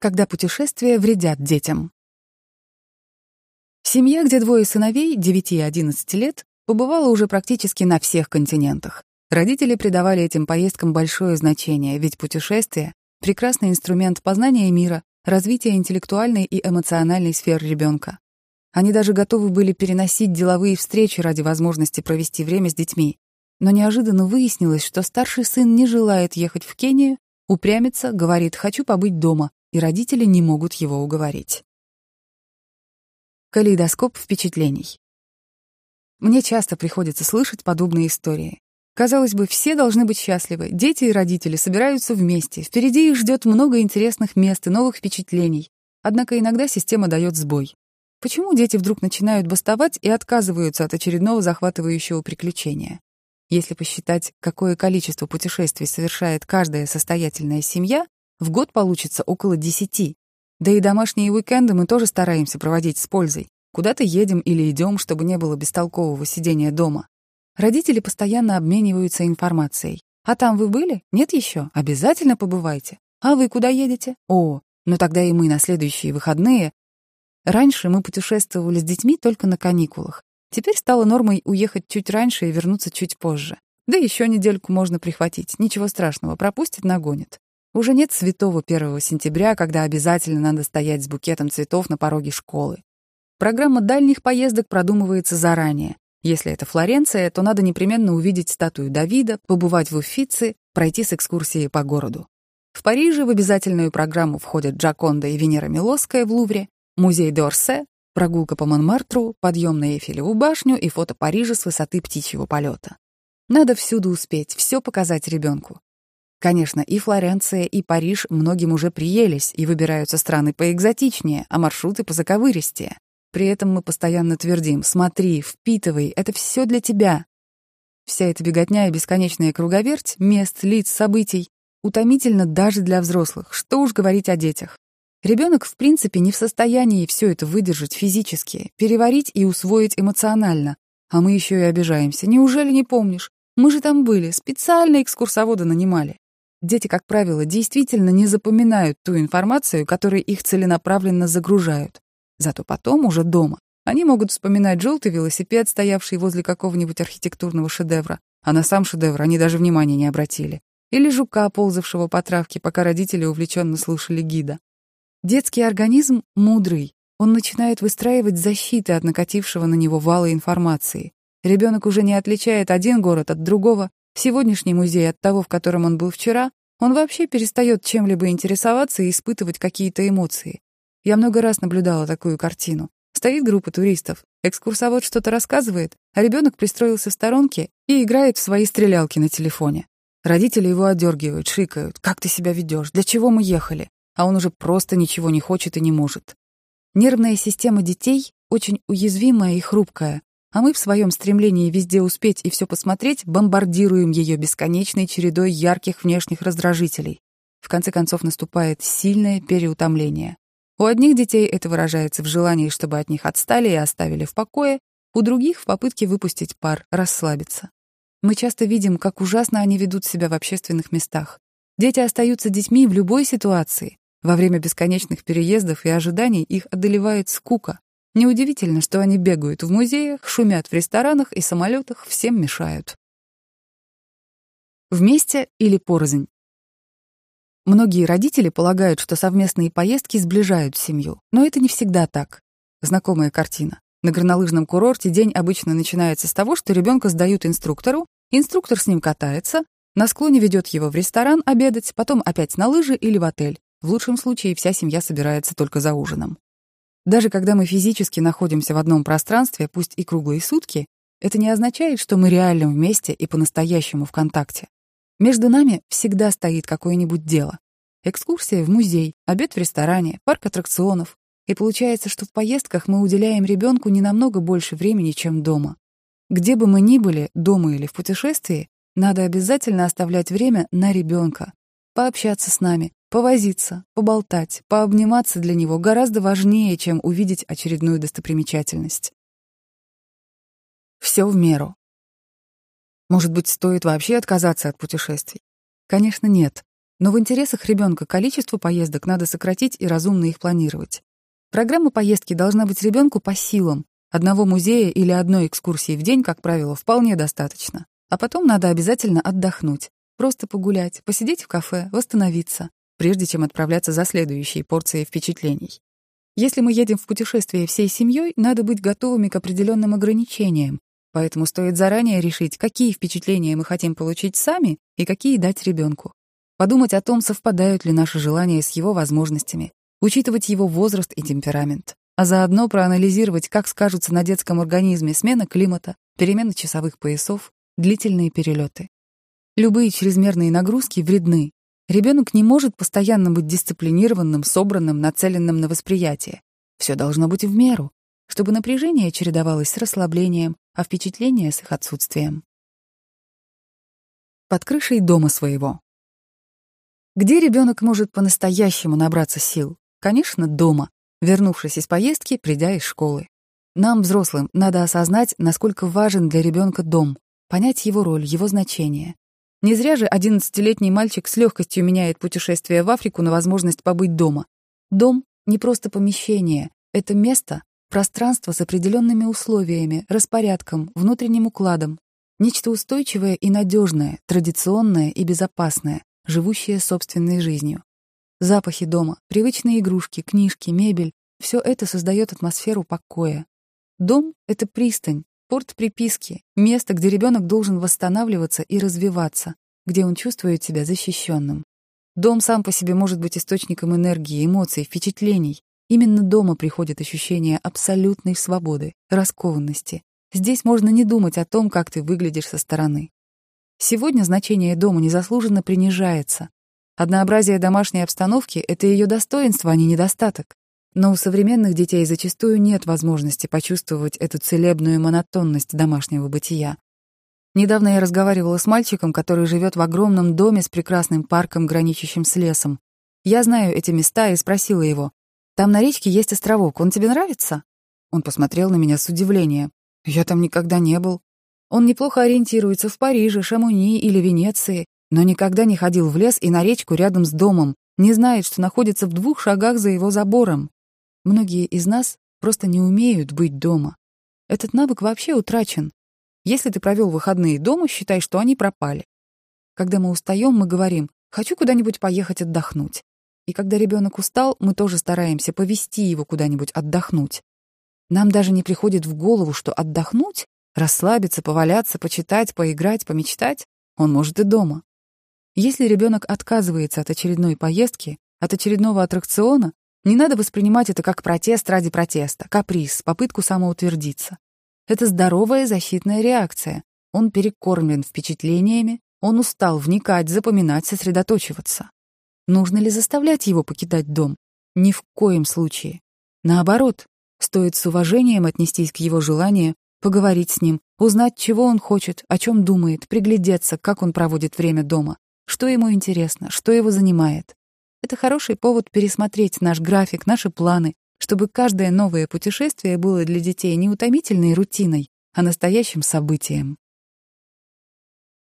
когда путешествия вредят детям. Семья, где двое сыновей, 9 и 11 лет, побывала уже практически на всех континентах. Родители придавали этим поездкам большое значение, ведь путешествия — прекрасный инструмент познания мира, развития интеллектуальной и эмоциональной сфер ребенка. Они даже готовы были переносить деловые встречи ради возможности провести время с детьми. Но неожиданно выяснилось, что старший сын не желает ехать в Кению, упрямится, говорит «хочу побыть дома», и родители не могут его уговорить. Калейдоскоп впечатлений. Мне часто приходится слышать подобные истории. Казалось бы, все должны быть счастливы. Дети и родители собираются вместе. Впереди их ждет много интересных мест и новых впечатлений. Однако иногда система дает сбой. Почему дети вдруг начинают бастовать и отказываются от очередного захватывающего приключения? Если посчитать, какое количество путешествий совершает каждая состоятельная семья, в год получится около десяти. Да и домашние уикенды мы тоже стараемся проводить с пользой. Куда-то едем или идем, чтобы не было бестолкового сидения дома. Родители постоянно обмениваются информацией. А там вы были? Нет еще? Обязательно побывайте. А вы куда едете? О, ну тогда и мы на следующие выходные. Раньше мы путешествовали с детьми только на каникулах. Теперь стало нормой уехать чуть раньше и вернуться чуть позже. Да еще недельку можно прихватить. Ничего страшного, пропустит, нагонит. Уже нет святого 1 сентября, когда обязательно надо стоять с букетом цветов на пороге школы. Программа дальних поездок продумывается заранее. Если это Флоренция, то надо непременно увидеть статую Давида, побывать в Уффици, пройти с экскурсией по городу. В Париже в обязательную программу входят Джаконда и Венера Милосская в Лувре, музей д'Орсе, прогулка по Монмартру, подъем на Эйфелеву башню и фото Парижа с высоты птичьего полета. Надо всюду успеть, все показать ребенку. Конечно, и Флоренция, и Париж многим уже приелись и выбираются страны поэкзотичнее, а маршруты позаковыристее. При этом мы постоянно твердим «смотри, впитывай, это все для тебя». Вся эта беготня и бесконечная круговерть мест, лиц, событий утомительно даже для взрослых, что уж говорить о детях. Ребенок в принципе не в состоянии все это выдержать физически, переварить и усвоить эмоционально. А мы еще и обижаемся. Неужели не помнишь? Мы же там были, специально экскурсовода нанимали. Дети, как правило, действительно не запоминают ту информацию, которой их целенаправленно загружают. Зато потом, уже дома, они могут вспоминать желтый велосипед, стоявший возле какого-нибудь архитектурного шедевра, а на сам шедевр они даже внимания не обратили. Или жука, ползавшего по травке, пока родители увлеченно слушали гида. Детский организм мудрый. Он начинает выстраивать защиты от накатившего на него вала информации. Ребенок уже не отличает один город от другого, Сегодняшний музей от того, в котором он был вчера, он вообще перестает чем-либо интересоваться и испытывать какие-то эмоции. Я много раз наблюдала такую картину. Стоит группа туристов, экскурсовод что-то рассказывает, а ребенок пристроился в сторонке и играет в свои стрелялки на телефоне. Родители его отдергивают, шикают. «Как ты себя ведешь? Для чего мы ехали?» А он уже просто ничего не хочет и не может. Нервная система детей очень уязвимая и хрупкая, а мы в своем стремлении везде успеть и все посмотреть бомбардируем ее бесконечной чередой ярких внешних раздражителей. В конце концов наступает сильное переутомление. У одних детей это выражается в желании, чтобы от них отстали и оставили в покое, у других — в попытке выпустить пар, расслабиться. Мы часто видим, как ужасно они ведут себя в общественных местах. Дети остаются детьми в любой ситуации. Во время бесконечных переездов и ожиданий их одолевает скука. Неудивительно, что они бегают в музеях, шумят в ресторанах и самолетах, всем мешают. Вместе или порознь. Многие родители полагают, что совместные поездки сближают семью, но это не всегда так. Знакомая картина. На горнолыжном курорте день обычно начинается с того, что ребенка сдают инструктору, инструктор с ним катается, на склоне ведет его в ресторан обедать, потом опять на лыжи или в отель. В лучшем случае вся семья собирается только за ужином. Даже когда мы физически находимся в одном пространстве, пусть и круглые сутки, это не означает, что мы реально вместе и по-настоящему в контакте. Между нами всегда стоит какое-нибудь дело. Экскурсия в музей, обед в ресторане, парк аттракционов. И получается, что в поездках мы уделяем ребенку не намного больше времени, чем дома. Где бы мы ни были, дома или в путешествии, надо обязательно оставлять время на ребенка, пообщаться с нами, Повозиться, поболтать, пообниматься для него гораздо важнее, чем увидеть очередную достопримечательность. Все в меру. Может быть, стоит вообще отказаться от путешествий? Конечно, нет. Но в интересах ребенка количество поездок надо сократить и разумно их планировать. Программа поездки должна быть ребенку по силам. Одного музея или одной экскурсии в день, как правило, вполне достаточно. А потом надо обязательно отдохнуть. Просто погулять, посидеть в кафе, восстановиться, прежде чем отправляться за следующей порцией впечатлений. Если мы едем в путешествие всей семьей, надо быть готовыми к определенным ограничениям, поэтому стоит заранее решить, какие впечатления мы хотим получить сами и какие дать ребенку. Подумать о том, совпадают ли наши желания с его возможностями, учитывать его возраст и темперамент, а заодно проанализировать, как скажутся на детском организме смена климата, перемена часовых поясов, длительные перелеты. Любые чрезмерные нагрузки вредны, Ребенок не может постоянно быть дисциплинированным, собранным, нацеленным на восприятие. Все должно быть в меру, чтобы напряжение чередовалось с расслаблением, а впечатление с их отсутствием. Под крышей дома своего. Где ребенок может по-настоящему набраться сил? Конечно, дома, вернувшись из поездки, придя из школы. Нам, взрослым, надо осознать, насколько важен для ребенка дом, понять его роль, его значение, не зря же одиннадцатилетний мальчик с легкостью меняет путешествие в Африку на возможность побыть дома. Дом — не просто помещение, это место, пространство с определенными условиями, распорядком, внутренним укладом. Нечто устойчивое и надежное, традиционное и безопасное, живущее собственной жизнью. Запахи дома, привычные игрушки, книжки, мебель — все это создает атмосферу покоя. Дом — это пристань, Порт приписки — место, где ребенок должен восстанавливаться и развиваться, где он чувствует себя защищенным. Дом сам по себе может быть источником энергии, эмоций, впечатлений. Именно дома приходит ощущение абсолютной свободы, раскованности. Здесь можно не думать о том, как ты выглядишь со стороны. Сегодня значение дома незаслуженно принижается. Однообразие домашней обстановки — это ее достоинство, а не недостаток. Но у современных детей зачастую нет возможности почувствовать эту целебную монотонность домашнего бытия. Недавно я разговаривала с мальчиком, который живет в огромном доме с прекрасным парком, граничащим с лесом. Я знаю эти места и спросила его, «Там на речке есть островок, он тебе нравится?» Он посмотрел на меня с удивлением. «Я там никогда не был». Он неплохо ориентируется в Париже, Шамуни или Венеции, но никогда не ходил в лес и на речку рядом с домом, не знает, что находится в двух шагах за его забором. Многие из нас просто не умеют быть дома. Этот навык вообще утрачен. Если ты провел выходные дома, считай, что они пропали. Когда мы устаем, мы говорим «хочу куда-нибудь поехать отдохнуть». И когда ребенок устал, мы тоже стараемся повести его куда-нибудь отдохнуть. Нам даже не приходит в голову, что отдохнуть, расслабиться, поваляться, почитать, поиграть, помечтать он может и дома. Если ребенок отказывается от очередной поездки, от очередного аттракциона, не надо воспринимать это как протест ради протеста, каприз, попытку самоутвердиться. Это здоровая защитная реакция. Он перекормлен впечатлениями, он устал вникать, запоминать, сосредоточиваться. Нужно ли заставлять его покидать дом? Ни в коем случае. Наоборот, стоит с уважением отнестись к его желанию, поговорить с ним, узнать, чего он хочет, о чем думает, приглядеться, как он проводит время дома, что ему интересно, что его занимает. Это хороший повод пересмотреть наш график, наши планы, чтобы каждое новое путешествие было для детей не утомительной рутиной, а настоящим событием.